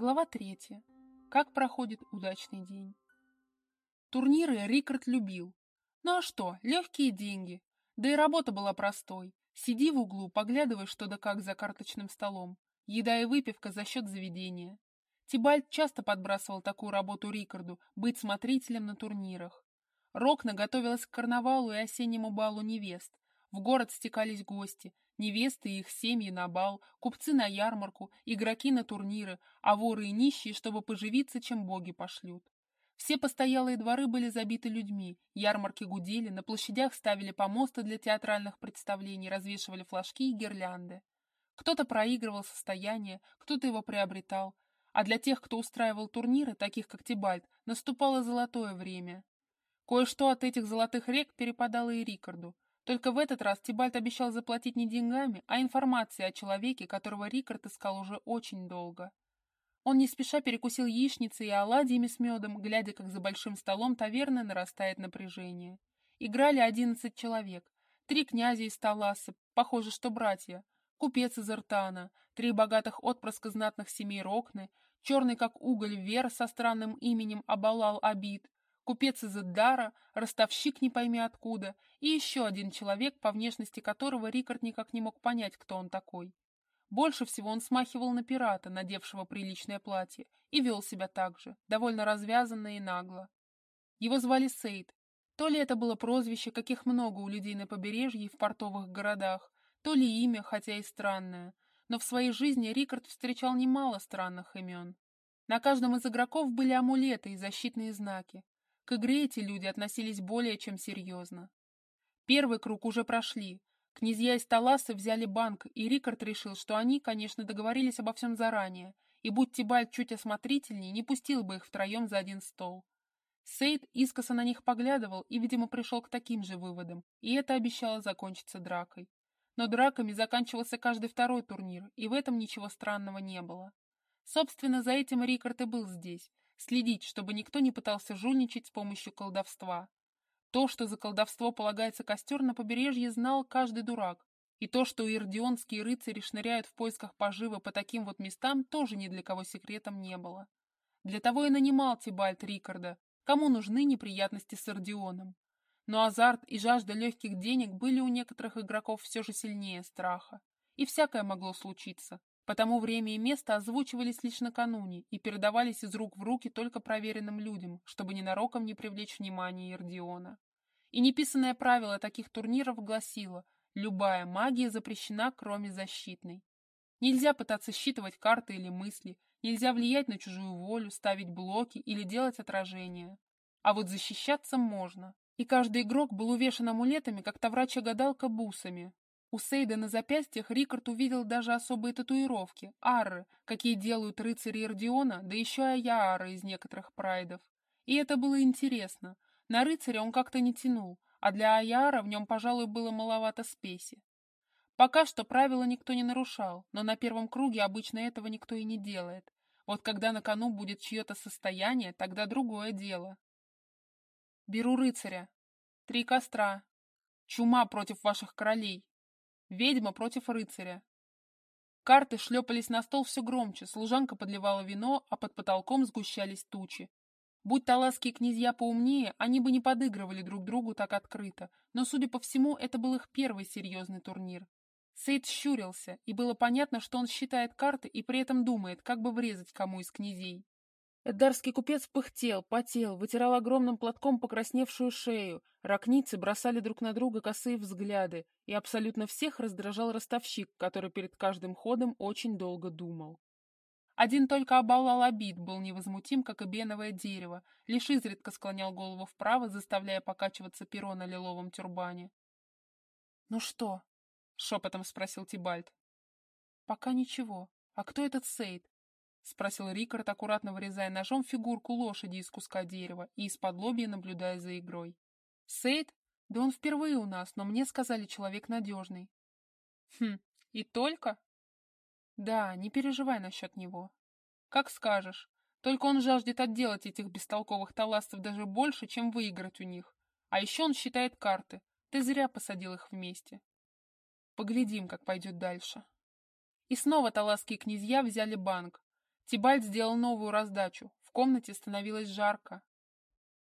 Глава третья. Как проходит удачный день. Турниры Рикард любил. Ну а что, легкие деньги. Да и работа была простой. Сиди в углу, поглядывай что да как за карточным столом. Еда и выпивка за счет заведения. Тибальд часто подбрасывал такую работу Рикарду, быть смотрителем на турнирах. Рокна готовилась к карнавалу и осеннему балу невест. В город стекались гости, Невесты и их семьи на бал, купцы на ярмарку, игроки на турниры, а воры и нищие, чтобы поживиться, чем боги пошлют. Все постоялые дворы были забиты людьми, ярмарки гудели, на площадях ставили помосты для театральных представлений, развешивали флажки и гирлянды. Кто-то проигрывал состояние, кто-то его приобретал, а для тех, кто устраивал турниры, таких как Тибальт, наступало золотое время. Кое-что от этих золотых рек перепадало и Рикарду. Только в этот раз Тибальт обещал заплатить не деньгами, а информацией о человеке, которого Рикард искал уже очень долго. Он не спеша перекусил яичницей и оладьями с медом, глядя, как за большим столом таверны нарастает напряжение. Играли одиннадцать человек. Три князя из Таласы, похоже, что братья, купец из Иртана, три богатых отпрыска знатных семей Рокны, черный как уголь Вер со странным именем Абалал Абид, купец из Эддара, ростовщик не пойми откуда, и еще один человек, по внешности которого Рикард никак не мог понять, кто он такой. Больше всего он смахивал на пирата, надевшего приличное платье, и вел себя так же, довольно развязанно и нагло. Его звали Сейд. То ли это было прозвище, каких много у людей на побережье и в портовых городах, то ли имя, хотя и странное, но в своей жизни Рикард встречал немало странных имен. На каждом из игроков были амулеты и защитные знаки, к игре эти люди относились более чем серьезно. Первый круг уже прошли. Князья из Таласа взяли банк, и Рикард решил, что они, конечно, договорились обо всем заранее, и будь Тибальт чуть осмотрительнее, не пустил бы их втроем за один стол. Сейд искоса на них поглядывал и, видимо, пришел к таким же выводам, и это обещало закончиться дракой. Но драками заканчивался каждый второй турнир, и в этом ничего странного не было. Собственно, за этим Рикард и был здесь, следить, чтобы никто не пытался жульничать с помощью колдовства. То, что за колдовство полагается костер на побережье, знал каждый дурак. И то, что ирдионские рыцари шныряют в поисках поживы по таким вот местам, тоже ни для кого секретом не было. Для того и нанимал Тибальт Рикарда, кому нужны неприятности с Ирдионом. Но азарт и жажда легких денег были у некоторых игроков все же сильнее страха. И всякое могло случиться. Потому время и место озвучивались лишь накануне и передавались из рук в руки только проверенным людям, чтобы ненароком не привлечь внимание Ирдиона. И неписанное правило таких турниров гласило «любая магия запрещена, кроме защитной». Нельзя пытаться считывать карты или мысли, нельзя влиять на чужую волю, ставить блоки или делать отражения. А вот защищаться можно. И каждый игрок был увешан амулетами, как таврача-гадалка бусами, у Сейда на запястьях Рикард увидел даже особые татуировки, арры, какие делают рыцари Эрдиона, да еще и аяары из некоторых прайдов. И это было интересно. На рыцаря он как-то не тянул, а для аяра в нем, пожалуй, было маловато спеси. Пока что правила никто не нарушал, но на первом круге обычно этого никто и не делает. Вот когда на кону будет чье-то состояние, тогда другое дело. Беру рыцаря. Три костра. Чума против ваших королей. Ведьма против рыцаря. Карты шлепались на стол все громче, служанка подливала вино, а под потолком сгущались тучи. Будь таласские князья поумнее, они бы не подыгрывали друг другу так открыто, но, судя по всему, это был их первый серьезный турнир. Сейд щурился, и было понятно, что он считает карты и при этом думает, как бы врезать кому из князей. Эддарский купец пыхтел, потел, вытирал огромным платком покрасневшую шею, ракницы бросали друг на друга косые взгляды, и абсолютно всех раздражал ростовщик, который перед каждым ходом очень долго думал. Один только Абалал Абид был невозмутим, как и беновое дерево, лишь изредка склонял голову вправо, заставляя покачиваться перо на лиловом тюрбане. «Ну что?» — шепотом спросил Тибальт. «Пока ничего. А кто этот Сейд? — спросил Рикард, аккуратно вырезая ножом фигурку лошади из куска дерева и из-под лобья наблюдая за игрой. «Сейд? Да он впервые у нас, но мне сказали, человек надежный». «Хм, и только?» «Да, не переживай насчет него». «Как скажешь. Только он жаждет отделать этих бестолковых таластов даже больше, чем выиграть у них. А еще он считает карты. Ты зря посадил их вместе. Поглядим, как пойдет дальше». И снова таласские князья взяли банк, Тибальт сделал новую раздачу. В комнате становилось жарко.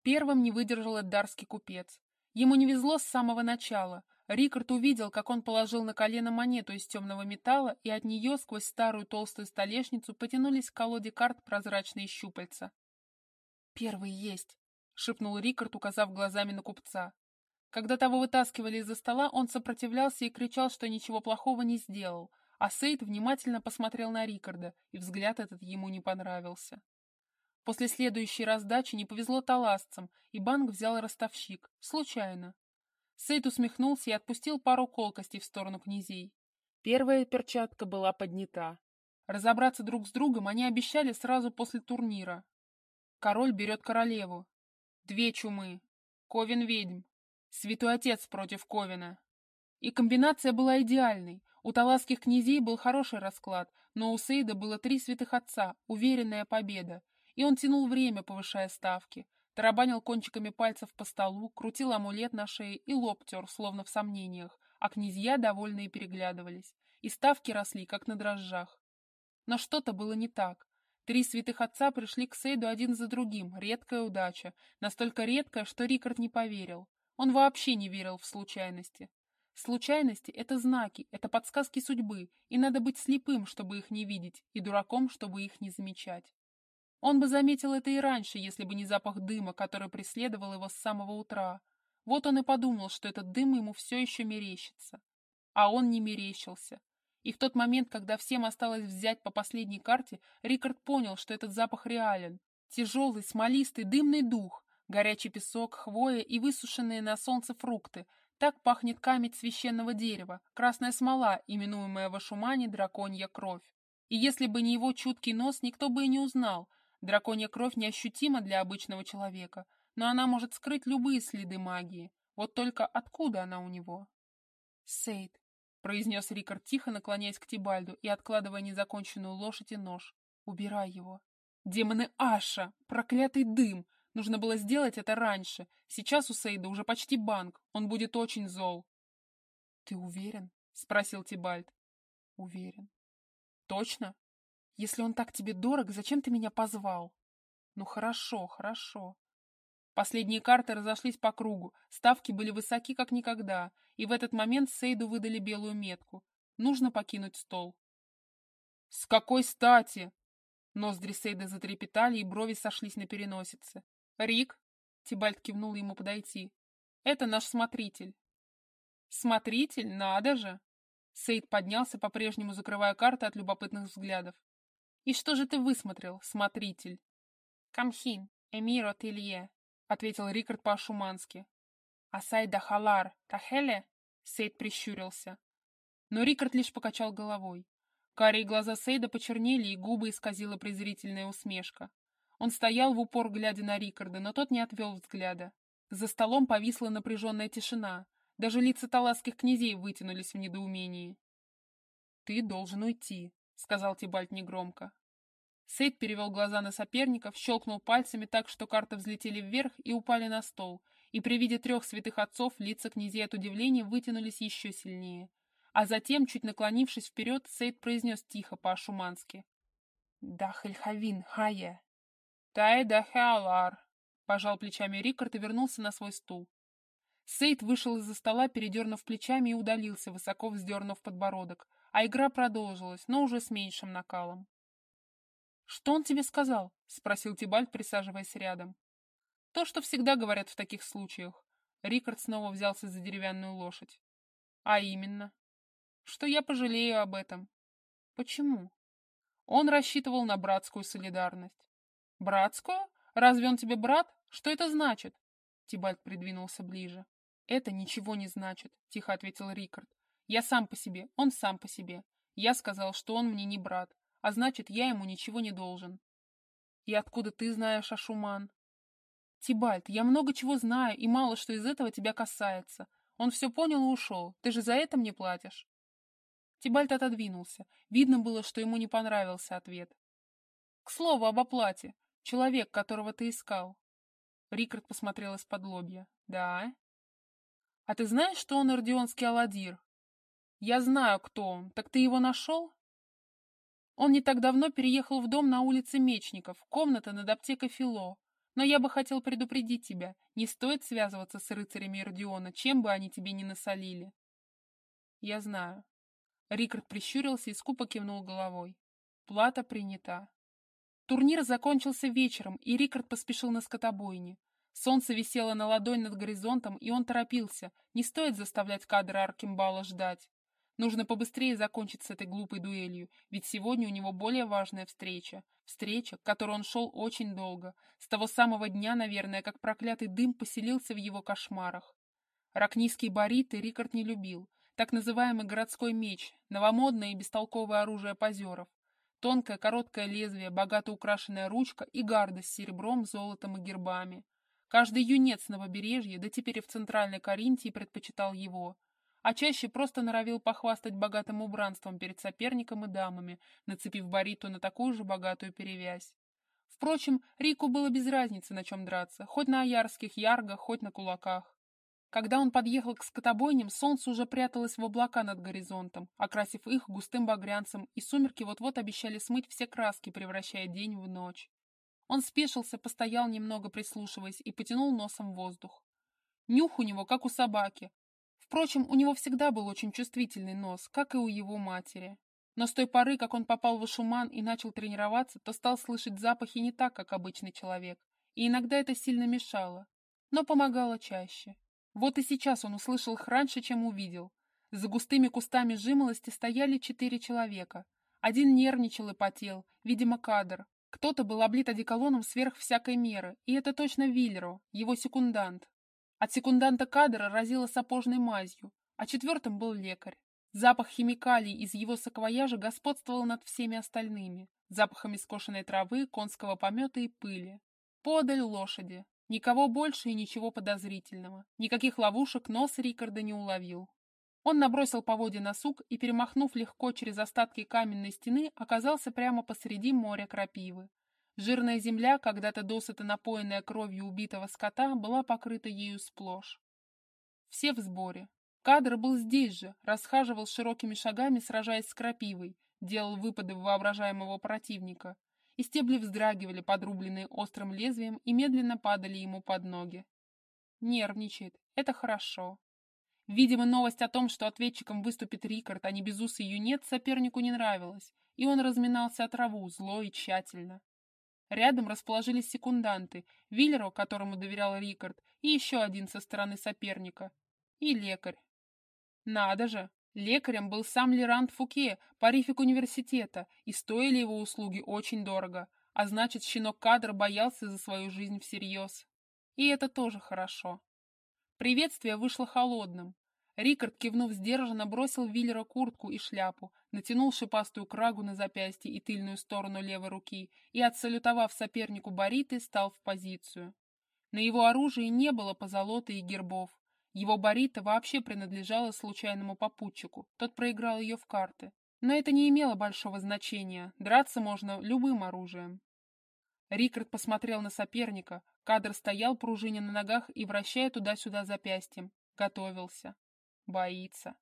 Первым не выдержал эддарский купец. Ему не везло с самого начала. Рикард увидел, как он положил на колено монету из темного металла, и от нее сквозь старую толстую столешницу потянулись к колоде карт прозрачные щупальца. «Первый есть», — шепнул Рикард, указав глазами на купца. Когда того вытаскивали из-за стола, он сопротивлялся и кричал, что ничего плохого не сделал, а Сейд внимательно посмотрел на Рикарда, и взгляд этот ему не понравился. После следующей раздачи не повезло таласцам, и банк взял ростовщик. Случайно. Сейд усмехнулся и отпустил пару колкостей в сторону князей. Первая перчатка была поднята. Разобраться друг с другом они обещали сразу после турнира. Король берет королеву. Две чумы. Ковен ведьм. Святой отец против Ковина. И комбинация была идеальной. У таласских князей был хороший расклад, но у Сейда было три святых отца, уверенная победа. И он тянул время, повышая ставки. Тарабанил кончиками пальцев по столу, крутил амулет на шее и лоб тер, словно в сомнениях, а князья довольные переглядывались. И ставки росли, как на дрожжах. Но что-то было не так. Три святых отца пришли к Сейду один за другим, редкая удача, настолько редкая, что Рикард не поверил. Он вообще не верил в случайности. Случайности — это знаки, это подсказки судьбы, и надо быть слепым, чтобы их не видеть, и дураком, чтобы их не замечать. Он бы заметил это и раньше, если бы не запах дыма, который преследовал его с самого утра. Вот он и подумал, что этот дым ему все еще мерещится. А он не мерещился. И в тот момент, когда всем осталось взять по последней карте, Рикард понял, что этот запах реален. Тяжелый, смолистый, дымный дух, Горячий песок, хвоя и высушенные на солнце фрукты. Так пахнет камень священного дерева, красная смола, именуемая в Ашумане драконья кровь. И если бы не его чуткий нос, никто бы и не узнал. Драконья кровь неощутима для обычного человека, но она может скрыть любые следы магии. Вот только откуда она у него? «Сейд», — произнес Рикард тихо, наклоняясь к Тибальду и откладывая незаконченную лошадь и нож. «Убирай его». «Демоны Аша! Проклятый дым! Нужно было сделать это раньше. Сейчас у Сейда уже почти банк. Он будет очень зол. — Ты уверен? — спросил Тибальд. — Уверен. — Точно? Если он так тебе дорог, зачем ты меня позвал? — Ну хорошо, хорошо. Последние карты разошлись по кругу, ставки были высоки как никогда, и в этот момент Сейду выдали белую метку. Нужно покинуть стол. — С какой стати? Ноздри Сейда затрепетали, и брови сошлись на переносице. «Рик», — Тибальт кивнул ему подойти, — «это наш смотритель». «Смотритель? Надо же!» Сейд поднялся, по-прежнему закрывая карты от любопытных взглядов. «И что же ты высмотрел, смотритель?» «Камхин, эмиро телье», — ответил Рикард по-шумански. «Асайда халар, тахеле?» Сейд прищурился. Но Рикард лишь покачал головой. Карие глаза Сейда почернели, и губы исказила презрительная усмешка. Он стоял в упор, глядя на Рикарда, но тот не отвел взгляда. За столом повисла напряженная тишина. Даже лица таласских князей вытянулись в недоумении. «Ты должен уйти», — сказал Тибальт негромко. Сейд перевел глаза на соперников, щелкнул пальцами так, что карты взлетели вверх и упали на стол, и при виде трех святых отцов лица князей от удивления вытянулись еще сильнее. А затем, чуть наклонившись вперед, Сейд произнес тихо по-ашумански. «Дахельхавин, хая!» «Тайда Хеалар», — пожал плечами Рикард и вернулся на свой стул. Сейд вышел из-за стола, передернув плечами и удалился, высоко вздернув подбородок, а игра продолжилась, но уже с меньшим накалом. «Что он тебе сказал?» — спросил Тибальт, присаживаясь рядом. «То, что всегда говорят в таких случаях». Рикард снова взялся за деревянную лошадь. «А именно?» «Что я пожалею об этом». «Почему?» Он рассчитывал на братскую солидарность. «Братскую? Разве он тебе брат? Что это значит?» Тибальт придвинулся ближе. «Это ничего не значит», — тихо ответил Рикард. «Я сам по себе, он сам по себе. Я сказал, что он мне не брат, а значит, я ему ничего не должен». «И откуда ты знаешь, Ашуман?» «Тибальт, я много чего знаю, и мало что из этого тебя касается. Он все понял и ушел. Ты же за это мне платишь?» Тибальт отодвинулся. Видно было, что ему не понравился ответ. «К слову об оплате. Человек, которого ты искал. Рикард посмотрел из-под лобья. Да. А ты знаешь, что он Родионский Аладир? Я знаю, кто он. Так ты его нашел? Он не так давно переехал в дом на улице Мечников, комната над аптекой Фило. Но я бы хотел предупредить тебя, не стоит связываться с рыцарями Родиона, чем бы они тебе ни насолили. Я знаю. Рикард прищурился и скупо кивнул головой. Плата принята. Турнир закончился вечером, и Рикард поспешил на скотобойне. Солнце висело на ладонь над горизонтом, и он торопился. Не стоит заставлять кадры Аркембала ждать. Нужно побыстрее закончить с этой глупой дуэлью, ведь сегодня у него более важная встреча. Встреча, к которой он шел очень долго. С того самого дня, наверное, как проклятый дым поселился в его кошмарах. Ракнийские бариты Рикард не любил. Так называемый городской меч, новомодное и бестолковое оружие позеров. Тонкое короткое лезвие, богато украшенная ручка и гарда с серебром, золотом и гербами. Каждый юнец на побережье, да теперь и в центральной Каринтии предпочитал его а чаще просто норовил похвастать богатым убранством перед соперником и дамами, нацепив бариту на такую же богатую перевязь. Впрочем, Рику было без разницы, на чем драться, хоть на аярских яргах, хоть на кулаках. Когда он подъехал к скотобойням, солнце уже пряталось в облака над горизонтом, окрасив их густым багрянцем, и сумерки вот-вот обещали смыть все краски, превращая день в ночь. Он спешился, постоял немного, прислушиваясь, и потянул носом воздух. Нюх у него, как у собаки, Впрочем, у него всегда был очень чувствительный нос, как и у его матери. Но с той поры, как он попал в Ашуман и начал тренироваться, то стал слышать запахи не так, как обычный человек, и иногда это сильно мешало, но помогало чаще. Вот и сейчас он услышал их раньше, чем увидел. За густыми кустами жимолости стояли четыре человека. Один нервничал и потел, видимо, кадр. Кто-то был облит одеколоном сверх всякой меры, и это точно Виллеро, его секундант. От секунданта кадра разило сапожной мазью, а четвертым был лекарь. Запах химикалий из его саквояжа господствовал над всеми остальными, запахами скошенной травы, конского помета и пыли. Подаль лошади. Никого больше и ничего подозрительного. Никаких ловушек нос Рикарда не уловил. Он набросил поводья на сук и, перемахнув легко через остатки каменной стены, оказался прямо посреди моря крапивы. Жирная земля, когда-то досыта напоенная кровью убитого скота, была покрыта ею сплошь. Все в сборе. Кадр был здесь же, расхаживал широкими шагами, сражаясь с крапивой, делал выпады воображаемого противника, и стебли вздрагивали, подрубленные острым лезвием, и медленно падали ему под ноги. Нервничает. Это хорошо. Видимо, новость о том, что ответчиком выступит Рикард, а не безусый юнец, сопернику не нравилась, и он разминался от траву, зло и тщательно. Рядом расположились секунданты, Виллеру, которому доверял Рикард, и еще один со стороны соперника. И лекарь. Надо же! Лекарем был сам Лерант Фуке, парифик университета, и стоили его услуги очень дорого, а значит, щенок-кадр боялся за свою жизнь всерьез. И это тоже хорошо. Приветствие вышло холодным. Рикард, кивнув сдержанно, бросил Виллера куртку и шляпу, натянул шипастую крагу на запястье и тыльную сторону левой руки и, отсалютовав сопернику бариты, стал в позицию. На его оружии не было позолоты и гербов. Его барита вообще принадлежала случайному попутчику, тот проиграл ее в карты. Но это не имело большого значения, драться можно любым оружием. Рикард посмотрел на соперника, кадр стоял пружиня на ногах и, вращая туда-сюда запястьем, готовился. Боится.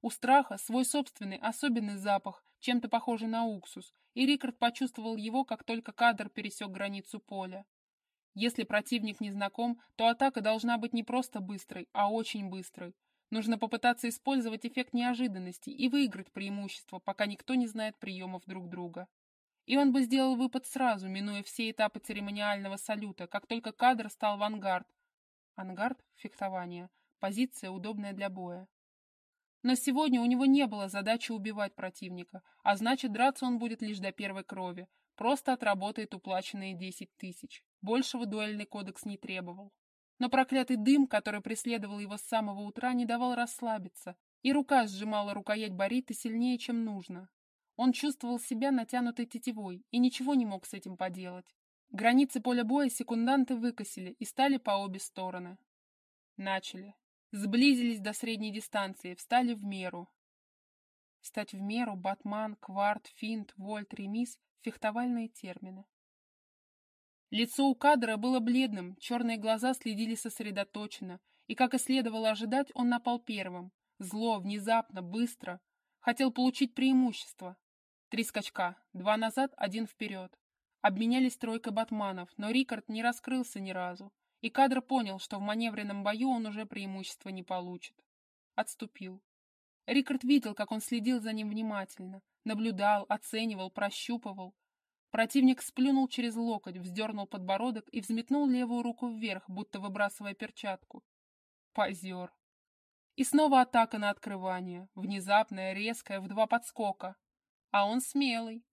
У страха свой собственный особенный запах, чем-то похожий на уксус, и Рикард почувствовал его, как только кадр пересек границу поля. Если противник не знаком, то атака должна быть не просто быстрой, а очень быстрой. Нужно попытаться использовать эффект неожиданности и выиграть преимущество, пока никто не знает приемов друг друга. И он бы сделал выпад сразу, минуя все этапы церемониального салюта, как только кадр стал в ангард. Ангард — фехтование. Позиция, удобная для боя. Но сегодня у него не было задачи убивать противника, а значит, драться он будет лишь до первой крови. Просто отработает уплаченные десять тысяч. Большего дуэльный кодекс не требовал. Но проклятый дым, который преследовал его с самого утра, не давал расслабиться, и рука сжимала рукоять Бориты сильнее, чем нужно. Он чувствовал себя натянутой тетивой и ничего не мог с этим поделать. Границы поля боя секунданты выкосили и стали по обе стороны. Начали. Сблизились до средней дистанции, встали в меру. Стать в меру, батман, кварт, финт, вольт, ремис — фехтовальные термины. Лицо у кадра было бледным, черные глаза следили сосредоточенно, и, как и следовало ожидать, он напал первым. Зло, внезапно, быстро. Хотел получить преимущество. Три скачка, два назад, один вперед. Обменялись тройкой батманов, но Рикард не раскрылся ни разу, и кадр понял, что в маневренном бою он уже преимущества не получит. Отступил. Рикард видел, как он следил за ним внимательно, наблюдал, оценивал, прощупывал. Противник сплюнул через локоть, вздернул подбородок и взметнул левую руку вверх, будто выбрасывая перчатку. Позер. И снова атака на открывание, внезапная, резкая, в два подскока. А он смелый.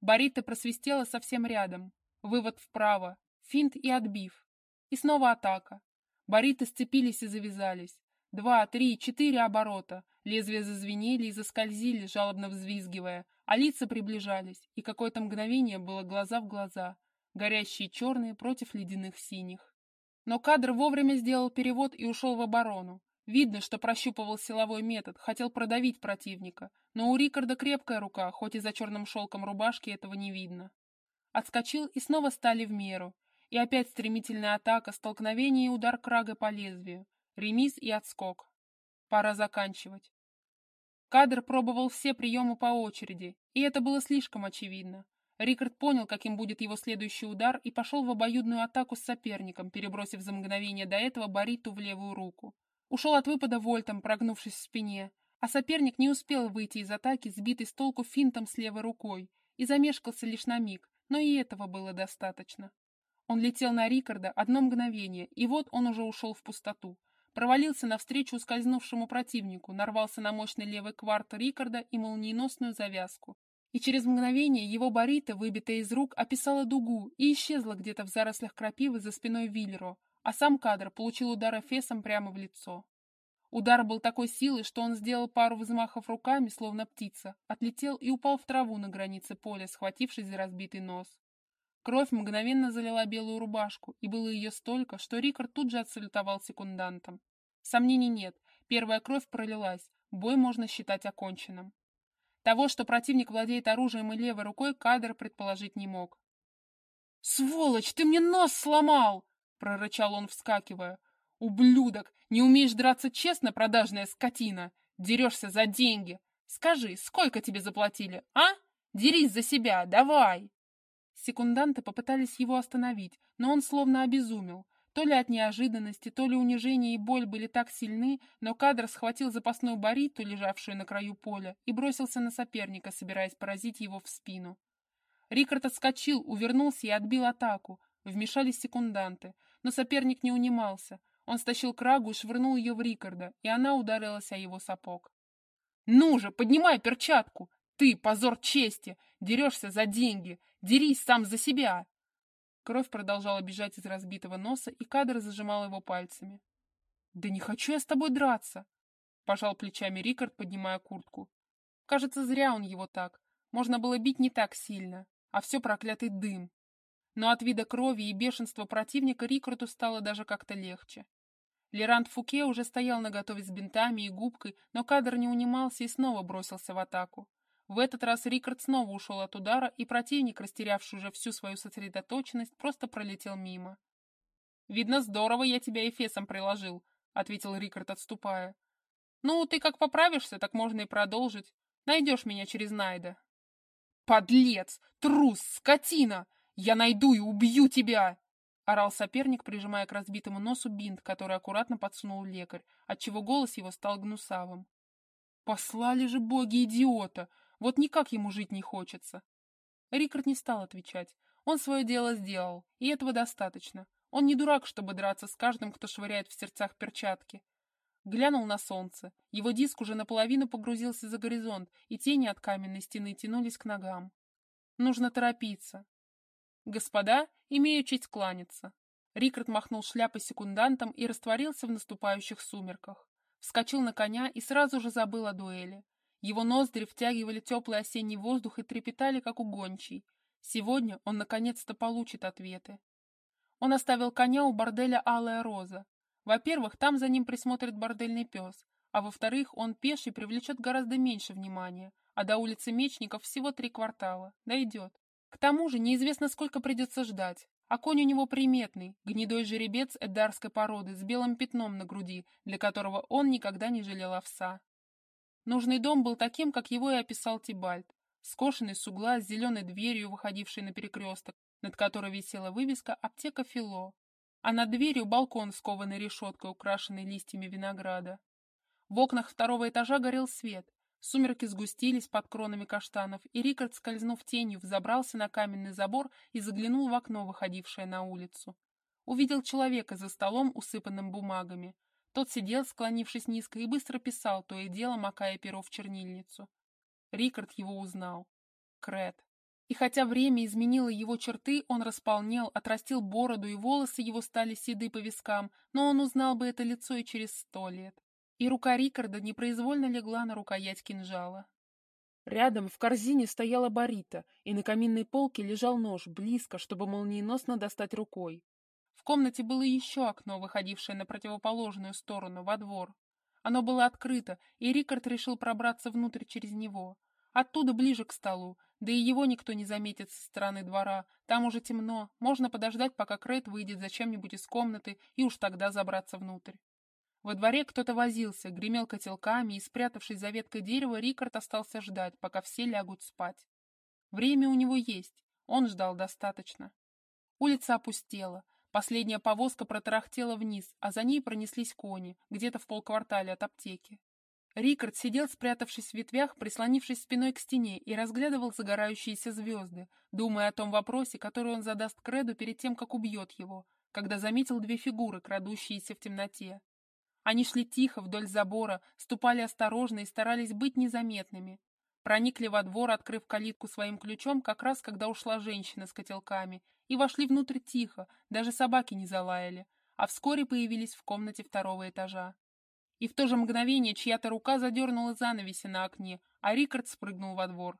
Борита просвистела совсем рядом. Вывод вправо, финт и отбив. И снова атака. Бориты сцепились и завязались. Два, три, четыре оборота. Лезвия зазвенели и заскользили, жалобно взвизгивая, а лица приближались, и какое-то мгновение было глаза в глаза, горящие черные против ледяных синих. Но кадр вовремя сделал перевод и ушел в оборону. Видно, что прощупывал силовой метод, хотел продавить противника, но у Рикарда крепкая рука, хоть и за черным шелком рубашки этого не видно. Отскочил и снова стали в меру. И опять стремительная атака, столкновение и удар крага по лезвию. Ремиз и отскок. Пора заканчивать. Кадр пробовал все приемы по очереди, и это было слишком очевидно. Рикард понял, каким будет его следующий удар, и пошел в обоюдную атаку с соперником, перебросив за мгновение до этого Бариту в левую руку. Ушел от выпада вольтом, прогнувшись в спине, а соперник не успел выйти из атаки, сбитый с толку финтом с левой рукой, и замешкался лишь на миг, но и этого было достаточно. Он летел на Рикарда одно мгновение, и вот он уже ушел в пустоту, провалился навстречу ускользнувшему противнику, нарвался на мощный левый кварт Рикарда и молниеносную завязку. И через мгновение его барита, выбитая из рук, описала дугу и исчезла где-то в зарослях крапивы за спиной Виллеро, а сам кадр получил удар эфесом прямо в лицо. Удар был такой силы, что он сделал пару взмахов руками, словно птица, отлетел и упал в траву на границе поля, схватившись за разбитый нос. Кровь мгновенно залила белую рубашку, и было ее столько, что Рикард тут же отсалютовал секундантом. Сомнений нет, первая кровь пролилась, бой можно считать оконченным. Того, что противник владеет оружием и левой рукой, кадр предположить не мог. «Сволочь, ты мне нос сломал!» — прорычал он, вскакивая. «Ублюдок! Не умеешь драться честно, продажная скотина! Дерешься за деньги! Скажи, сколько тебе заплатили, а? Дерись за себя, давай!» Секунданты попытались его остановить, но он словно обезумел. То ли от неожиданности, то ли унижение и боль были так сильны, но кадр схватил запасную бариту, лежавшую на краю поля, и бросился на соперника, собираясь поразить его в спину. Рикард отскочил, увернулся и отбил атаку. Вмешались секунданты, но соперник не унимался. Он стащил крагу и швырнул ее в Рикарда, и она ударилась о его сапог. «Ну же, поднимай перчатку! Ты, позор чести, дерешься за деньги, дерись сам за себя!» Кровь продолжала бежать из разбитого носа, и кадр зажимал его пальцами. «Да не хочу я с тобой драться!» Пожал плечами Рикард, поднимая куртку. Кажется, зря он его так. Можно было бить не так сильно, а все проклятый дым. Но от вида крови и бешенства противника Рикарду стало даже как-то легче. Лерант Фуке уже стоял наготове с бинтами и губкой, но кадр не унимался и снова бросился в атаку. В этот раз Рикард снова ушел от удара, и противник, растерявший уже всю свою сосредоточенность, просто пролетел мимо. «Видно, здорово я тебя эфесом приложил», — ответил Рикард, отступая. «Ну, ты как поправишься, так можно и продолжить. Найдешь меня через Найда». «Подлец! Трус! Скотина! Я найду и убью тебя!» — орал соперник, прижимая к разбитому носу бинт, который аккуратно подсунул лекарь, отчего голос его стал гнусавым. «Послали же боги идиота! Вот никак ему жить не хочется. Рикард не стал отвечать. Он свое дело сделал, и этого достаточно. Он не дурак, чтобы драться с каждым, кто швыряет в сердцах перчатки. Глянул на солнце. Его диск уже наполовину погрузился за горизонт, и тени от каменной стены тянулись к ногам. Нужно торопиться. Господа, имею честь кланяться. Рикард махнул шляпой секундантом и растворился в наступающих сумерках. Вскочил на коня и сразу же забыл о дуэли. Его ноздри втягивали теплый осенний воздух и трепетали, как у гончей. Сегодня он наконец-то получит ответы. Он оставил коня у борделя «Алая роза». Во-первых, там за ним присмотрит бордельный пес, а во-вторых, он пеший привлечет гораздо меньше внимания, а до улицы Мечников всего три квартала. Дойдет. К тому же неизвестно, сколько придется ждать, а конь у него приметный, гнедой жеребец эдарской породы с белым пятном на груди, для которого он никогда не жалел овса. Нужный дом был таким, как его и описал Тибальт. скошенный с угла с зеленой дверью, выходившей на перекресток, над которой висела вывеска «Аптека Фило», а над дверью балкон с кованой решеткой, украшенный листьями винограда. В окнах второго этажа горел свет, сумерки сгустились под кронами каштанов, и Рикард, скользнув тенью, взобрался на каменный забор и заглянул в окно, выходившее на улицу. Увидел человека за столом, усыпанным бумагами. Тот сидел, склонившись низко, и быстро писал, то и дело макая перо в чернильницу. Рикард его узнал. Крет. И хотя время изменило его черты, он располнел, отрастил бороду, и волосы его стали седы по вискам, но он узнал бы это лицо и через сто лет. И рука Рикарда непроизвольно легла на рукоять кинжала. Рядом в корзине стояла барита, и на каминной полке лежал нож, близко, чтобы молниеносно достать рукой. В комнате было еще окно, выходившее на противоположную сторону, во двор. Оно было открыто, и Рикард решил пробраться внутрь через него. Оттуда ближе к столу, да и его никто не заметит со стороны двора. Там уже темно, можно подождать, пока Крейт выйдет за чем-нибудь из комнаты, и уж тогда забраться внутрь. Во дворе кто-то возился, гремел котелками, и, спрятавшись за веткой дерева, Рикард остался ждать, пока все лягут спать. Время у него есть, он ждал достаточно. Улица опустела, последняя повозка протарахтела вниз, а за ней пронеслись кони, где-то в полквартале от аптеки. Рикард сидел, спрятавшись в ветвях, прислонившись спиной к стене, и разглядывал загорающиеся звезды, думая о том вопросе, который он задаст Креду перед тем, как убьет его, когда заметил две фигуры, крадущиеся в темноте. Они шли тихо вдоль забора, ступали осторожно и старались быть незаметными. Проникли во двор, открыв калитку своим ключом, как раз когда ушла женщина с котелками, и вошли внутрь тихо, даже собаки не залаяли, а вскоре появились в комнате второго этажа. И в то же мгновение чья-то рука задернула занавеси на окне, а Рикард спрыгнул во двор.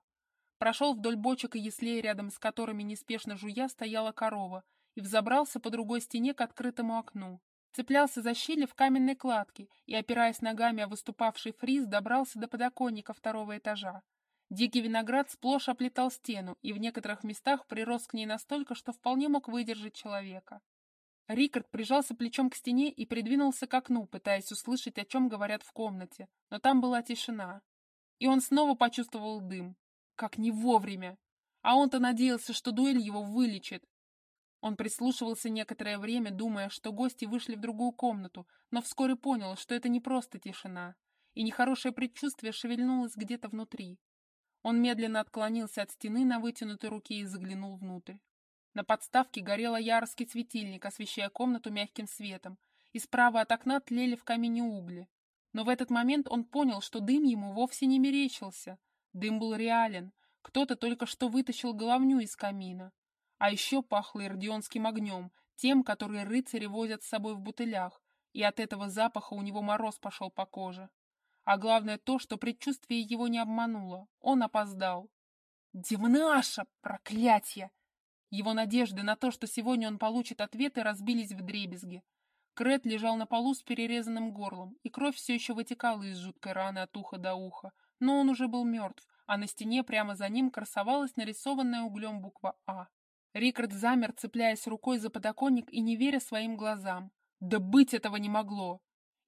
Прошел вдоль бочек и яслей, рядом с которыми неспешно жуя стояла корова, и взобрался по другой стене к открытому окну. Цеплялся за щели в каменной кладке и, опираясь ногами о выступавший фриз, добрался до подоконника второго этажа. Дикий виноград сплошь оплетал стену и в некоторых местах прирос к ней настолько, что вполне мог выдержать человека. Рикард прижался плечом к стене и придвинулся к окну, пытаясь услышать, о чем говорят в комнате, но там была тишина. И он снова почувствовал дым. Как не вовремя! А он-то надеялся, что дуэль его вылечит. Он прислушивался некоторое время, думая, что гости вышли в другую комнату, но вскоре понял, что это не просто тишина, и нехорошее предчувствие шевельнулось где-то внутри. Он медленно отклонился от стены на вытянутой руке и заглянул внутрь. На подставке горела яркий светильник, освещая комнату мягким светом, и справа от окна тлели в камине угли. Но в этот момент он понял, что дым ему вовсе не мерещился. Дым был реален, кто-то только что вытащил головню из камина. А еще пахло ирдионским огнем, тем, который рыцари возят с собой в бутылях, и от этого запаха у него мороз пошел по коже. А главное то, что предчувствие его не обмануло. Он опоздал. «Демнаша! Проклятье!» Его надежды на то, что сегодня он получит ответы, разбились в дребезги. Крет лежал на полу с перерезанным горлом, и кровь все еще вытекала из жуткой раны от уха до уха, но он уже был мертв, а на стене прямо за ним красовалась нарисованная углем буква «А». Рикард замер, цепляясь рукой за подоконник и не веря своим глазам. Да быть этого не могло!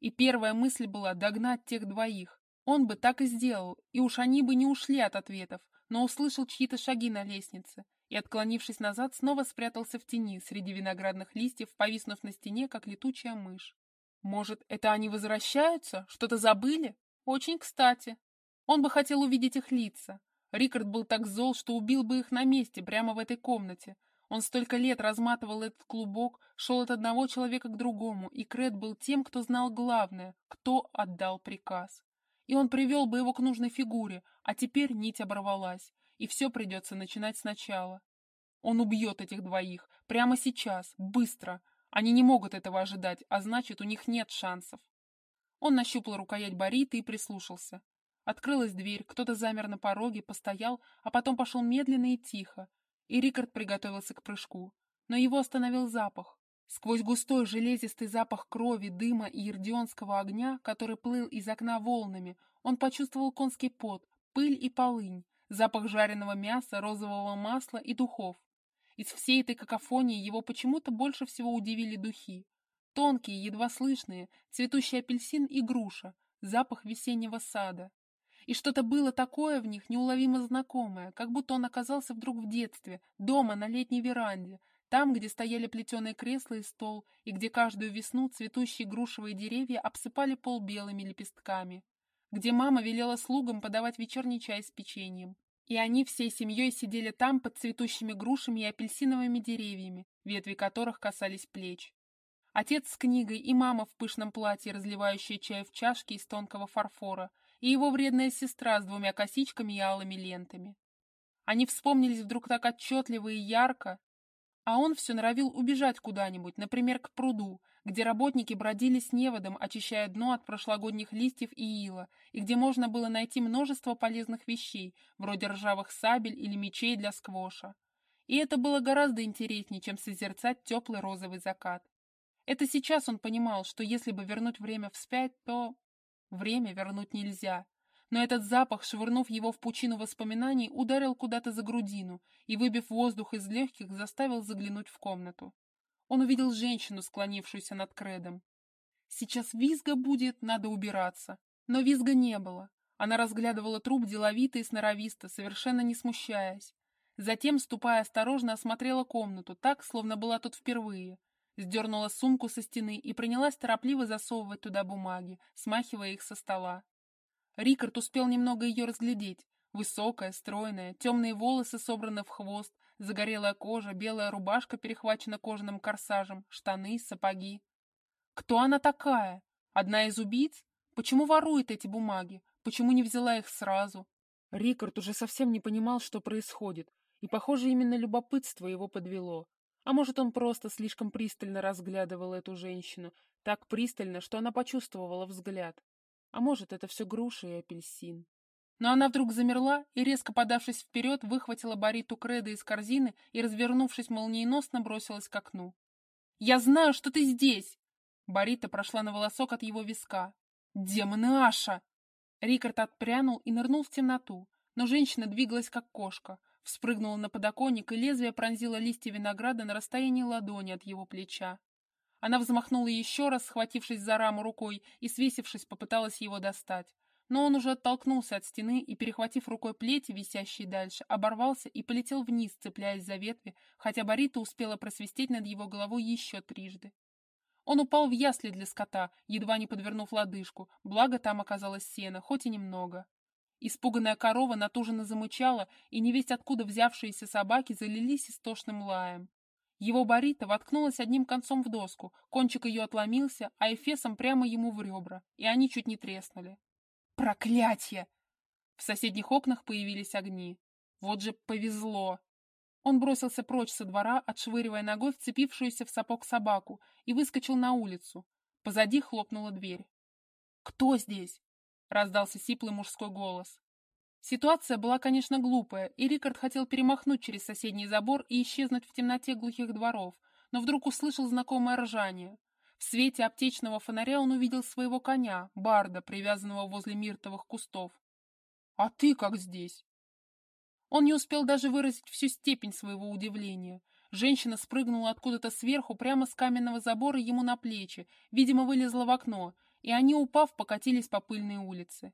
И первая мысль была догнать тех двоих. Он бы так и сделал, и уж они бы не ушли от ответов, но услышал чьи-то шаги на лестнице, и, отклонившись назад, снова спрятался в тени среди виноградных листьев, повиснув на стене, как летучая мышь. Может, это они возвращаются? Что-то забыли? Очень кстати. Он бы хотел увидеть их лица. Рикард был так зол, что убил бы их на месте, прямо в этой комнате. Он столько лет разматывал этот клубок, шел от одного человека к другому, и Кред был тем, кто знал главное, кто отдал приказ. И он привел бы его к нужной фигуре, а теперь нить оборвалась и все придется начинать сначала. Он убьет этих двоих, прямо сейчас, быстро. Они не могут этого ожидать, а значит, у них нет шансов. Он нащупал рукоять Бориты и прислушался. Открылась дверь, кто-то замер на пороге, постоял, а потом пошел медленно и тихо, и Рикард приготовился к прыжку. Но его остановил запах. Сквозь густой железистый запах крови, дыма и ирдионского огня, который плыл из окна волнами, он почувствовал конский пот, пыль и полынь, запах жареного мяса, розового масла и духов. Из всей этой какофонии его почему-то больше всего удивили духи. Тонкие, едва слышные, цветущий апельсин и груша, запах весеннего сада. И что-то было такое в них неуловимо знакомое, как будто он оказался вдруг в детстве, дома на летней веранде, там, где стояли плетеные кресла и стол, и где каждую весну цветущие грушевые деревья обсыпали пол белыми лепестками, где мама велела слугам подавать вечерний чай с печеньем. И они всей семьей сидели там под цветущими грушами и апельсиновыми деревьями, ветви которых касались плеч. Отец с книгой и мама в пышном платье, разливающая чай в чашке из тонкого фарфора, и его вредная сестра с двумя косичками и алыми лентами. Они вспомнились вдруг так отчетливо и ярко, а он все норовил убежать куда-нибудь, например, к пруду, где работники бродили с неводом, очищая дно от прошлогодних листьев и ила, и где можно было найти множество полезных вещей, вроде ржавых сабель или мечей для сквоша. И это было гораздо интереснее, чем созерцать теплый розовый закат. Это сейчас он понимал, что если бы вернуть время вспять, то... Время вернуть нельзя. Но этот запах, швырнув его в пучину воспоминаний, ударил куда-то за грудину и, выбив воздух из легких, заставил заглянуть в комнату. Он увидел женщину, склонившуюся над кредом. Сейчас визга будет, надо убираться. Но визга не было. Она разглядывала труп деловито и сноровисто, совершенно не смущаясь. Затем, ступая осторожно, осмотрела комнату, так, словно была тут впервые, Сдернула сумку со стены и принялась торопливо засовывать туда бумаги, смахивая их со стола. Рикард успел немного ее разглядеть. Высокая, стройная, темные волосы собраны в хвост, загорелая кожа, белая рубашка перехвачена кожаным корсажем, штаны, сапоги. Кто она такая? Одна из убийц? Почему ворует эти бумаги? Почему не взяла их сразу? Рикард уже совсем не понимал, что происходит, и, похоже, именно любопытство его подвело. А может, он просто слишком пристально разглядывал эту женщину, так пристально, что она почувствовала взгляд. А может, это все груши и апельсин. Но она вдруг замерла и, резко подавшись вперед, выхватила Бариту Креда из корзины и, развернувшись молниеносно, бросилась к окну. «Я знаю, что ты здесь!» Барита прошла на волосок от его виска. «Демоны Аша!» Рикард отпрянул и нырнул в темноту, но женщина двигалась как кошка — Вспрыгнула на подоконник, и лезвие пронзило листья винограда на расстоянии ладони от его плеча. Она взмахнула еще раз, схватившись за раму рукой, и, свесившись, попыталась его достать. Но он уже оттолкнулся от стены и, перехватив рукой плети, висящие дальше, оборвался и полетел вниз, цепляясь за ветви, хотя Борита успела просвистеть над его головой еще трижды. Он упал в ясли для скота, едва не подвернув лодыжку, благо там оказалось сено, хоть и немного. Испуганная корова натуженно замычала, и невесть откуда взявшиеся собаки залились истошным лаем. Его барита воткнулась одним концом в доску, кончик ее отломился, а эфесом прямо ему в ребра, и они чуть не треснули. Проклятье! В соседних окнах появились огни. Вот же повезло! Он бросился прочь со двора, отшвыривая ногой вцепившуюся в сапог собаку, и выскочил на улицу. Позади хлопнула дверь. «Кто здесь?» Раздался сиплый мужской голос. Ситуация была, конечно, глупая, и Рикард хотел перемахнуть через соседний забор и исчезнуть в темноте глухих дворов, но вдруг услышал знакомое ржание. В свете аптечного фонаря он увидел своего коня, Барда, привязанного возле миртовых кустов. «А ты как здесь?» Он не успел даже выразить всю степень своего удивления. Женщина спрыгнула откуда-то сверху, прямо с каменного забора ему на плечи, видимо, вылезла в окно, и они, упав, покатились по пыльной улице.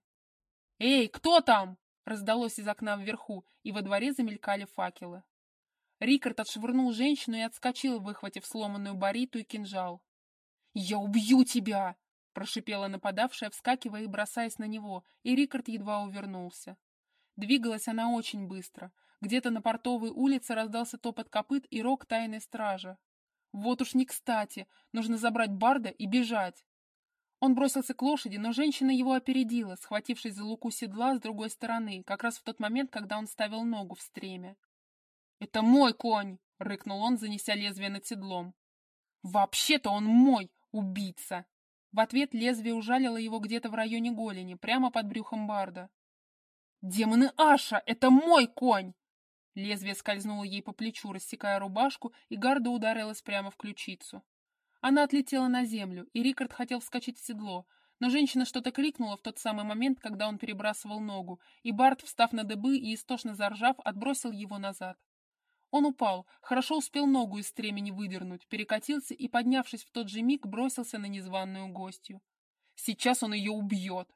«Эй, кто там?» — раздалось из окна вверху, и во дворе замелькали факелы. Рикард отшвырнул женщину и отскочил, выхватив сломанную бариту и кинжал. «Я убью тебя!» — прошипела нападавшая, вскакивая и бросаясь на него, и Рикард едва увернулся. Двигалась она очень быстро. Где-то на портовой улице раздался топот копыт и рог тайной стражи. Вот уж не кстати, нужно забрать Барда и бежать. Он бросился к лошади, но женщина его опередила, схватившись за луку седла с другой стороны, как раз в тот момент, когда он ставил ногу в стреме. «Это мой конь!» — рыкнул он, занеся лезвие над седлом. «Вообще-то он мой, убийца!» В ответ лезвие ужалило его где-то в районе голени, прямо под брюхом Барда. «Демоны Аша! Это мой конь!» Лезвие скользнуло ей по плечу, рассекая рубашку, и Гарда ударилась прямо в ключицу. Она отлетела на землю, и Рикард хотел вскочить в седло, но женщина что-то крикнула в тот самый момент, когда он перебрасывал ногу, и Барт, встав на дыбы и истошно заржав, отбросил его назад. Он упал, хорошо успел ногу из стремени выдернуть, перекатился и, поднявшись в тот же миг, бросился на незваную гостью. Сейчас он ее убьет.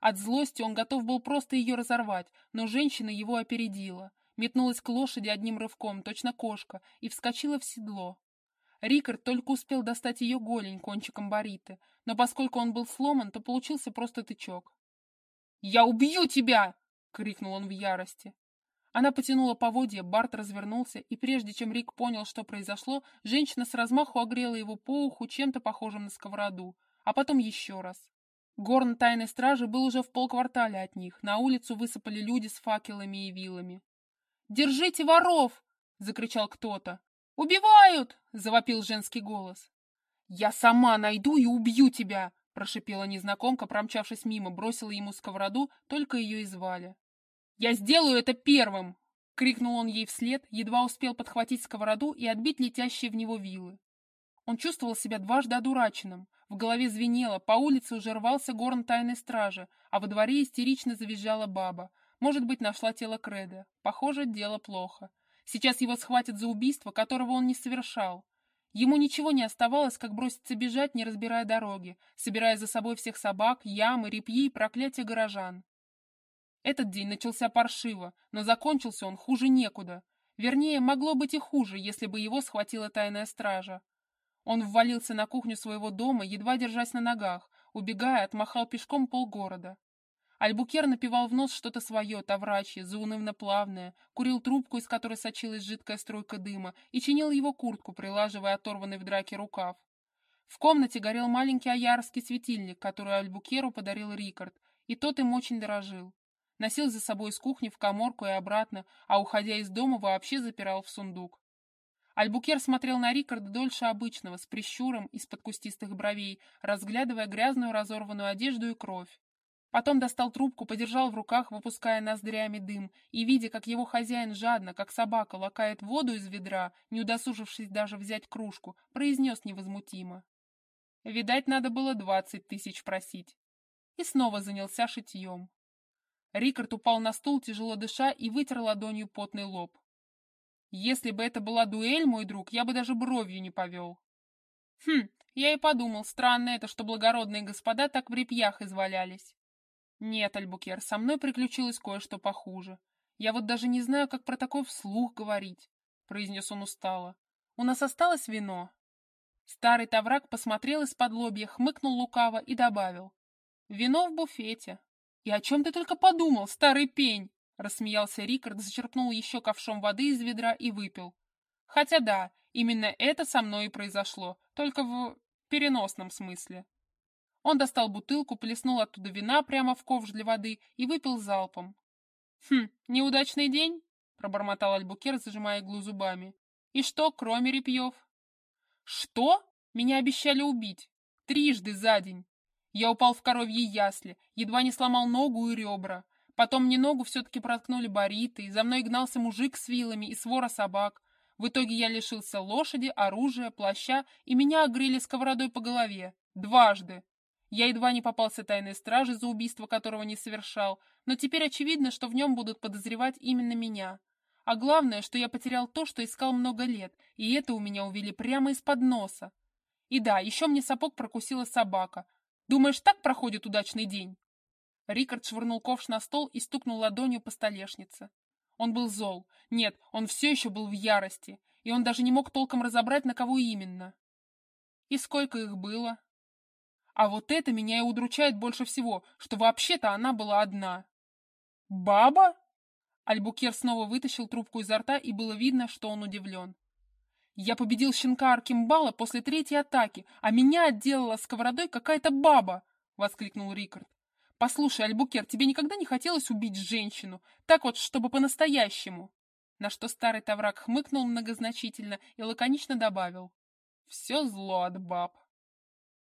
От злости он готов был просто ее разорвать, но женщина его опередила. Метнулась к лошади одним рывком, точно кошка, и вскочила в седло. Рикард только успел достать ее голень кончиком бариты, но поскольку он был сломан, то получился просто тычок. «Я убью тебя!» — крикнул он в ярости. Она потянула поводья, Барт развернулся, и прежде чем Рик понял, что произошло, женщина с размаху огрела его по уху чем-то похожим на сковороду, а потом еще раз. Горн тайной стражи был уже в полквартале от них, на улицу высыпали люди с факелами и вилами. «Держите воров!» — закричал кто-то. «Убивают!» — завопил женский голос. «Я сама найду и убью тебя!» — прошипела незнакомка, промчавшись мимо, бросила ему сковороду, только ее и звали. «Я сделаю это первым!» — крикнул он ей вслед, едва успел подхватить сковороду и отбить летящие в него вилы. Он чувствовал себя дважды одураченным. В голове звенело, по улице уже рвался горн тайной стражи, а во дворе истерично завизжала баба. Может быть, нашла тело Креда. Похоже, дело плохо. Сейчас его схватят за убийство, которого он не совершал. Ему ничего не оставалось, как броситься бежать, не разбирая дороги, собирая за собой всех собак, ямы, репьи и проклятия горожан. Этот день начался паршиво, но закончился он хуже некуда. Вернее, могло быть и хуже, если бы его схватила тайная стража. Он ввалился на кухню своего дома, едва держась на ногах, убегая, отмахал пешком полгорода. Альбукер напевал в нос что-то свое, таврачье, заунывно-плавное, курил трубку, из которой сочилась жидкая струйка дыма, и чинил его куртку, прилаживая оторванный в драке рукав. В комнате горел маленький аярский светильник, который Альбукеру подарил Рикард, и тот им очень дорожил. Носил за собой из кухни в коморку и обратно, а уходя из дома вообще запирал в сундук. Альбукер смотрел на Рикарда дольше обычного, с прищуром из-под кустистых бровей, разглядывая грязную разорванную одежду и кровь. Потом достал трубку, подержал в руках, выпуская ноздрями дым, и, видя, как его хозяин жадно, как собака, лакает воду из ведра, не удосужившись даже взять кружку, произнес невозмутимо. Видать, надо было двадцать тысяч просить. И снова занялся шитьем. Рикард упал на стул, тяжело дыша, и вытер ладонью потный лоб. Если бы это была дуэль, мой друг, я бы даже бровью не повел. Хм, я и подумал, странно это, что благородные господа так в репьях извалялись. «Нет, Альбукер, со мной приключилось кое-что похуже. Я вот даже не знаю, как про такое вслух говорить», — произнес он устало. «У нас осталось вино?» Старый таврак посмотрел из-под лобья, хмыкнул лукаво и добавил. «Вино в буфете». «И о чем ты только подумал, старый пень?» — рассмеялся Рикард, зачерпнул еще ковшом воды из ведра и выпил. «Хотя да, именно это со мной и произошло, только в переносном смысле». Он достал бутылку, плеснул оттуда вина прямо в ковш для воды и выпил залпом. «Хм, неудачный день?» — пробормотал Альбукер, зажимая иглу зубами. «И что, кроме репьев?» «Что? Меня обещали убить. Трижды за день. Я упал в коровьи ясли, едва не сломал ногу и ребра. Потом мне ногу все-таки проткнули бариты, за мной гнался мужик с вилами и свора собак. В итоге я лишился лошади, оружия, плаща, и меня огрели сковородой по голове. Дважды. Я едва не попался тайной страже, за убийство которого не совершал, но теперь очевидно, что в нем будут подозревать именно меня. А главное, что я потерял то, что искал много лет, и это у меня увели прямо из-под носа. И да, еще мне сапог прокусила собака. Думаешь, так проходит удачный день?» Рикард швырнул ковш на стол и стукнул ладонью по столешнице. Он был зол. Нет, он все еще был в ярости, и он даже не мог толком разобрать, на кого именно. «И сколько их было?» А вот это меня и удручает больше всего, что вообще-то она была одна. «Баба?» Альбукер снова вытащил трубку изо рта, и было видно, что он удивлен. «Я победил щенка Аркимбала после третьей атаки, а меня отделала сковородой какая-то баба!» — воскликнул Рикард. «Послушай, Альбукер, тебе никогда не хотелось убить женщину? Так вот, чтобы по-настоящему?» На что старый таврак хмыкнул многозначительно и лаконично добавил. «Все зло от баб».